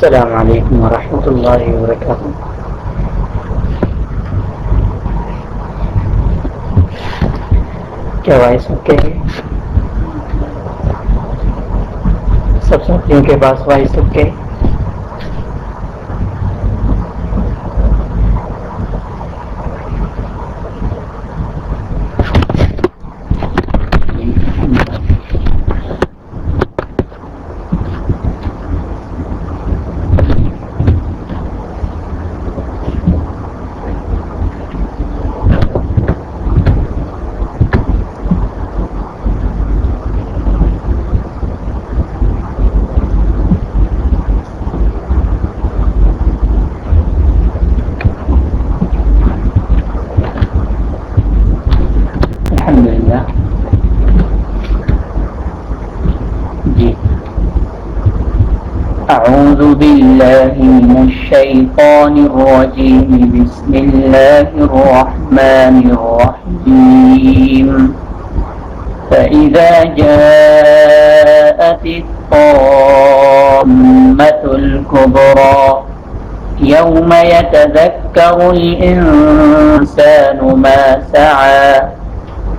السلام علیکم ورحمۃ اللہ وبرکاتہ کیا وائس اوکے؟ سب ساتھیوں کے پاس وائس اوکے۔ الحمد للہ جی أعوذ بالله من الشيطان الرجيم بسم الله الرحمن الرحيم فإذا جاءت الطامة الكبرى يوم يتذكر الإنسان ما سعى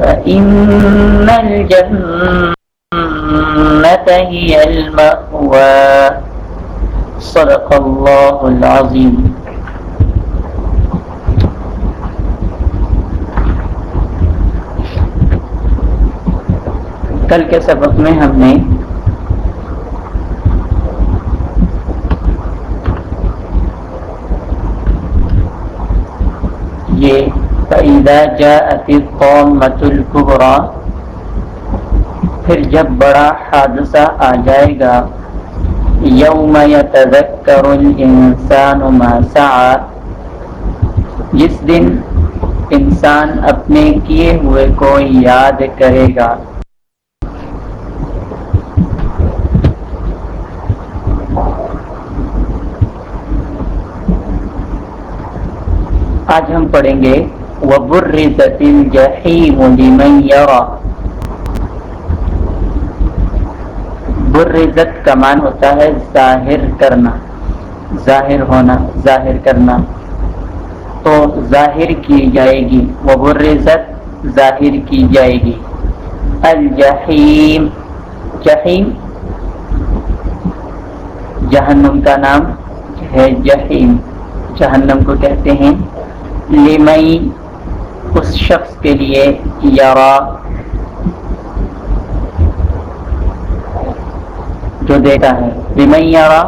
فإن الجنة هي المأوى. صدق الله العظيم. کل کے سبق میں ہم نے یہ فَإِذَا جَاءَتِ الطَّامَّةُ الْكُبْرَى، پھر جب بڑا حادثہ آ جائے گا یوم یتذکر الانسان ما سعى، جس دن انسان اپنے کیے ہوئے کو یاد کرے گا۔ آج ہم پڑھیں گے وَبُرِّزَتِ الْجَحِيمُ لِمَنْ يَرَى. برزت کا مان ہوتا ہے ظاہر کرنا، ظاہر ہونا، ظاہر کرنا۔ تو ظاہر کی جائے گی وہ برزت ظاہر کی جائے گی الجحیم، جحیم۔ جہنم کا نام ہے جحیم۔ جہنم کو کہتے ہیں لمئی اس شخص کے لیے یارا جو دیکھتا ہے۔ لمئی یارا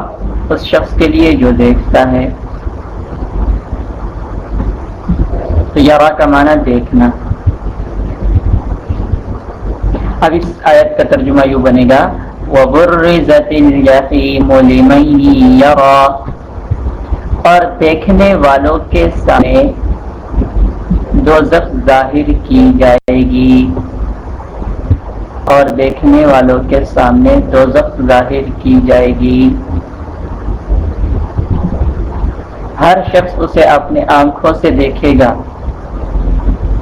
اس شخص کے لیے جو دیکھتا ہے۔ تو یارا کا معنی دیکھنا۔ اب اس آیت کا ترجمہ یوں بنے گا۔ وَبُرِّزَتِ الْجَحِيمُ لِمَن يَرَى۔ اور دیکھنے والوں کے سامنے دوزخ ظاہر کی جائے گی۔ اور دیکھنے والوں کے سامنے دوزخ ظاہر کی جائے گی۔ ہر شخص اسے اپنے آنکھوں سے دیکھے گا۔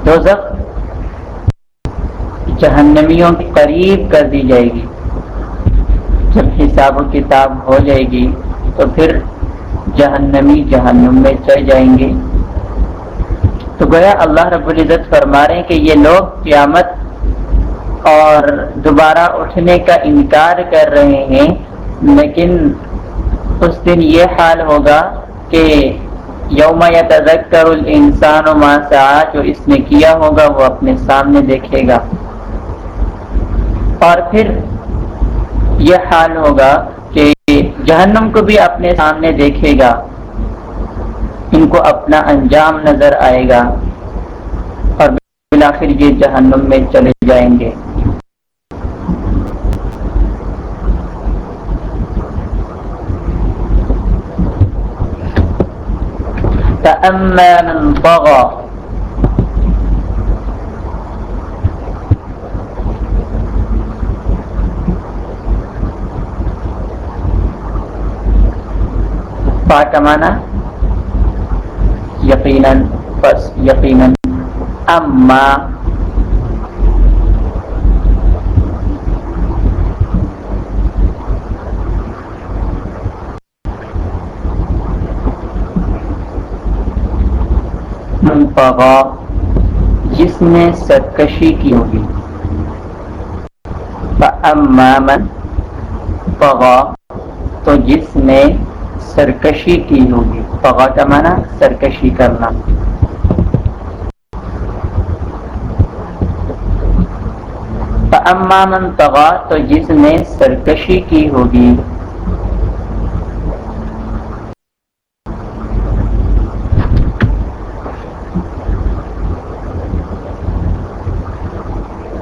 دوزخ جہنمیوں کے قریب کر دی جائے گی۔ جب حساب و کتاب ہو جائے گی تو پھر جہنمی جہنم میں چڑھ جائیں گے۔ تو گویا اللہ رب العزت فرما رہے ہیں کہ یہ لوگ قیامت اور دوبارہ اٹھنے کا انکار کر رہے ہیں، لیکن اس دن یہ حال ہوگا کہ یوم یا تذکر الانسان و ماسا جو اس نے کیا ہوگا وہ اپنے سامنے دیکھے گا۔ اور پھر یہ حال ہوگا کہ جہنم کو بھی اپنے سامنے دیکھے گا۔ ان کو اپنا انجام نظر آئے گا اور بالآخر یہ جہنم میں چلے جائیں گے۔ فأما من طغى فا یقیناً پس یقیناً اما منفغا جس نے سرکشی کی ہوگی. من پغا تو جس نے سرکشی کی ہوگی. فغا کا معنی سرکشی کرنا۔ اما من تغا تو جس نے سرکشی کی ہوگی۔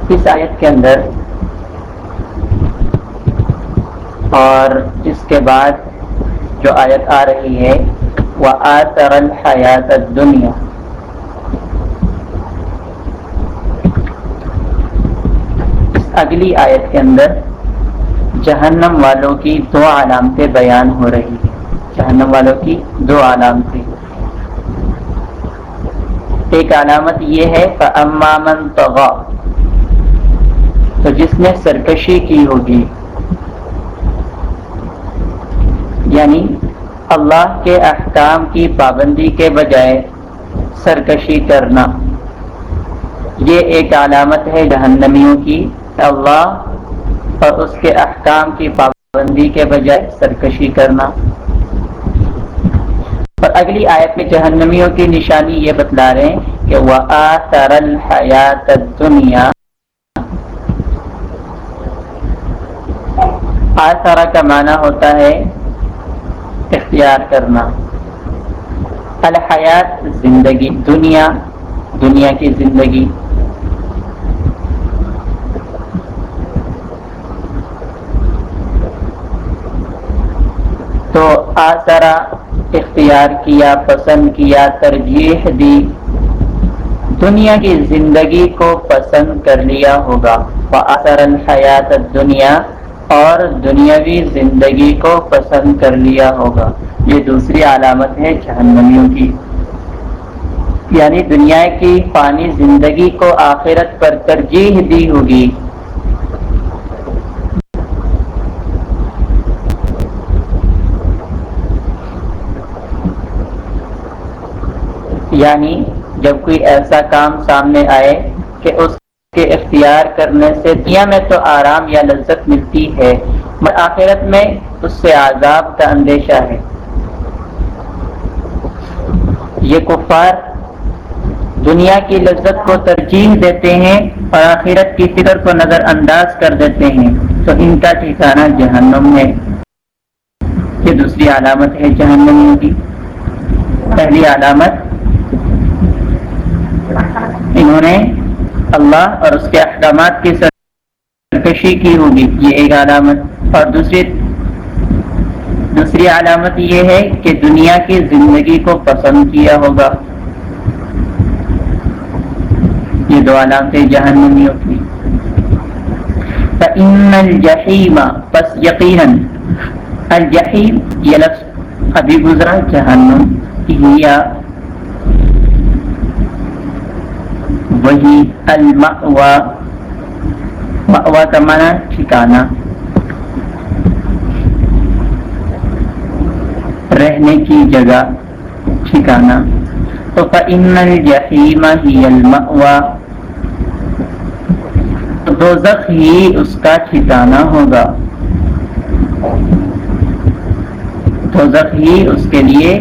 اس آیت کے اندر اور اس کے بعد جو آیت آ رہی ہے وہ آر الحیات دنیا اگلی آیت کے اندر جہنم والوں کی دو علامتیں بیان ہو رہی ہیں۔ جہنم والوں کی دو علامتیں۔ ایک علامت یہ ہے امامن تغا تو جس نے سرکشی کی ہوگی یعنی اللہ کے احکام کی پابندی کے بجائے سرکشی کرنا۔ یہ ایک علامت ہے جہنمیوں کی۔ اللہ اور اس کے احکام کی پابندی کے بجائے سرکشی کرنا۔ اور اگلی آیت میں جہنمیوں کی نشانی یہ بتلا رہے ہیں کہ وہ آثر الحیات دنیا آثارا کا معنی ہوتا ہے اختیار کرنا۔ الحیات، زندگی، دنیا دنیا کی زندگی۔ تو آسرا اختیار کیا، پسند کیا، ترجیح دی۔ دنیا کی زندگی کو پسند کر لیا ہوگا۔ آسر الحیات دنیا اور دنیاوی زندگی کو پسند کر لیا ہوگا۔ یہ دوسری علامت ہے جہنمیوں کی۔ یعنی دنیا کی پانی زندگی کو آخرت پر ترجیح دی ہوگی۔ یعنی جب کوئی ایسا کام سامنے آئے کہ اس کے اختیار کرنے سے دنیا میں تو آرام یا لذت ملتی ہے، مگر آخرت میں اس سے عذاب کا اندیشہ ہے۔ یہ کفار دنیا کی لذت کو ترجیح دیتے ہیں اور آخرت کی فکر کو نظر انداز کر دیتے ہیں۔ تو ان کا ٹھکانہ جہنم ہے۔ یہ دوسری علامت ہے جہنم کی۔ پہلی علامت، انہوں نے اللہ اور اس کے احکامات کی سرکشی کی ہوگی، یہ ایک علامت۔ اور دوسری دوسری علامت یہ ہے کہ دنیا کی زندگی کو پسند کیا ہوگا۔ یہ دو علامتیں جہنمیوں کی۔ الجحیم پس یقیناً الجحیم، یہ لفظ ابھی گزرا، جہنم یا وہی المأوا مأوا کا معنی ٹھکانا رہنے کی جگہ ٹھکانا تو فإن الجحیم ہی المأوا دوزخ ہی اس کا ٹھکانا ہوگا۔ دوزخ ہی اس کے لیے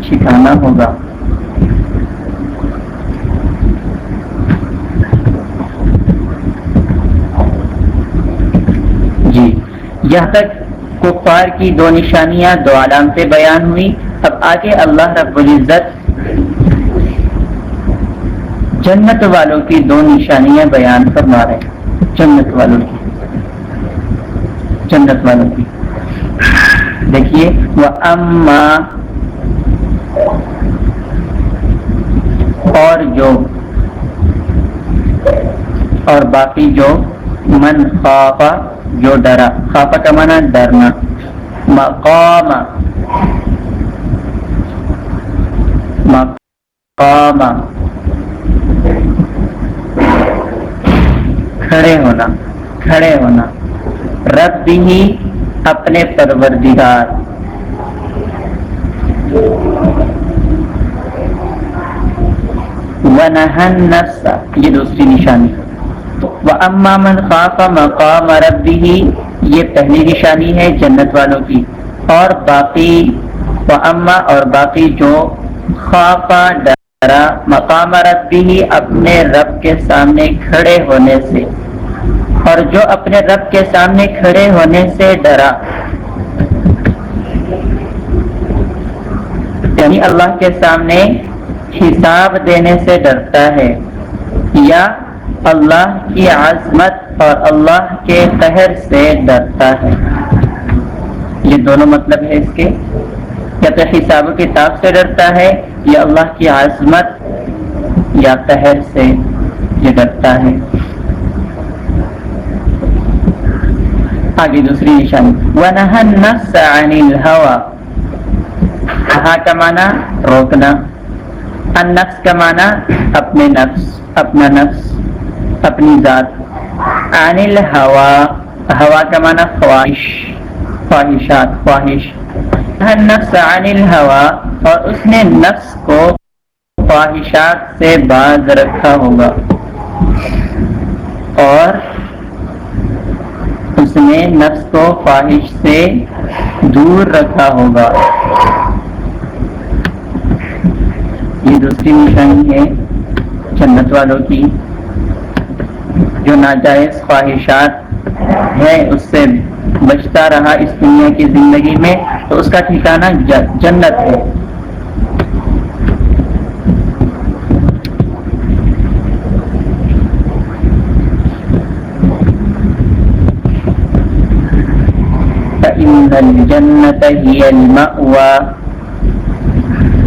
ٹھکانا ہوگا۔ یہاں تک کفار کی دو نشانیاں دو علامتیں بیان ہوئی اب آگے اللہ رب العزت جنت والوں کی دو نشانیاں بیان فرما رہے ہیں۔ جنت والوں کی۔ جنت والوں کی۔ دیکھیے وہ اما اور جو، اور باقی جو، من خوافا جو ڈرا خوافا کا معنی ڈرنا مقام مقام کھڑے ہونا کھڑے ہونا رب بھی اپنے پروردگار ونہن نفس یہ دوسری نشانی وہ اما من خاف مقام ربی یہ پہلی نشانی ہے جنت والوں کی۔ اور باقی وہ اما اور باقی جو خوافا ڈرا مقام ربی اپنے رب کے سامنے کھڑے ہونے سے۔ اور جو اپنے رب کے سامنے کھڑے ہونے سے ڈرا۔ یعنی اللہ کے سامنے حساب دینے سے ڈرتا ہے۔ یا اللہ کی عظمت اور اللہ کے قہر سے ڈرتا ہے۔ یہ دونوں مطلب ہے اس کے۔ یا تو حساب و کتاب سے ڈرتا ہے، یا اللہ کی عظمت یا قہر سے یہ ڈرتا ہے۔ آگے دوسری نشانی وَنَهَا النَّفْسَ عَنِ الْهَوَى۔ کہا کا معنی روکنا۔ النفس کا معنی اپنے نفس، اپنا نفس۔ اپنی ذات. عن الهوا. ہوا کا معنی خواہش، خواہشات، خواہش. النفس عن الهوا اور اس نے نفس کو خواہشات سے باز رکھا ہوگا اور اس نے نفس کو خواہش سے دور رکھا ہوگا۔ یہ دوسری نشانی ہے جنت والوں کی۔ جو ناجائز خواہشات ہے اس سے بچتا رہا اس دنیا کی زندگی میں، تو اس کا ٹھکانہ جنت ہے۔ الجنت ہی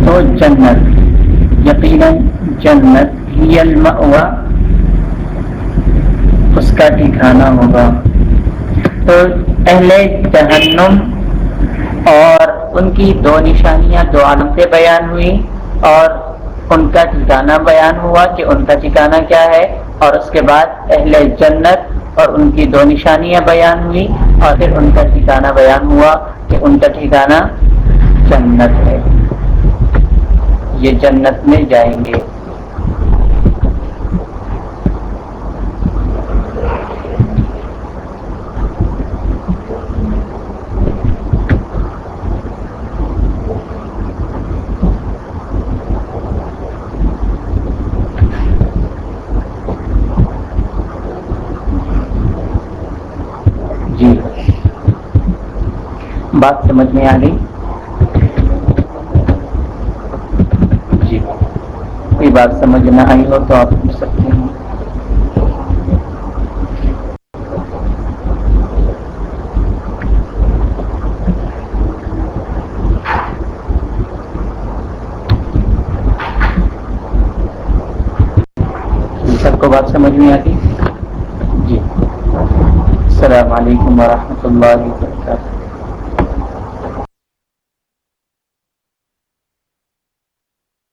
تو جنت، یقینا جنت ہی المأوى۔ کا ٹھکانا ہوگا۔ تو اہل جہنم اور ان کی دو نشانیاں دو علامتیں بیان ہوئی اور ان کا ٹھکانہ بیان ہوا کہ ان کا ٹھکانہ کیا ہے۔ اور اس کے بعد اہل جنت اور ان کی دو نشانیاں بیان ہوئی اور پھر ان کا ٹھکانہ بیان ہوا کہ ان کا ٹھکانہ جنت ہے۔ یہ جنت میں جائیں گے۔ بات سمجھ میں آ گئی؟ جی۔ کوئی بات سمجھ نہ آئی ہو تو آپ پوچھ سکتے ہیں۔ سب کو بات سمجھ میں آ گئی؟ جی۔ السلام علیکم ورحمۃ اللہ وبرکاتہ۔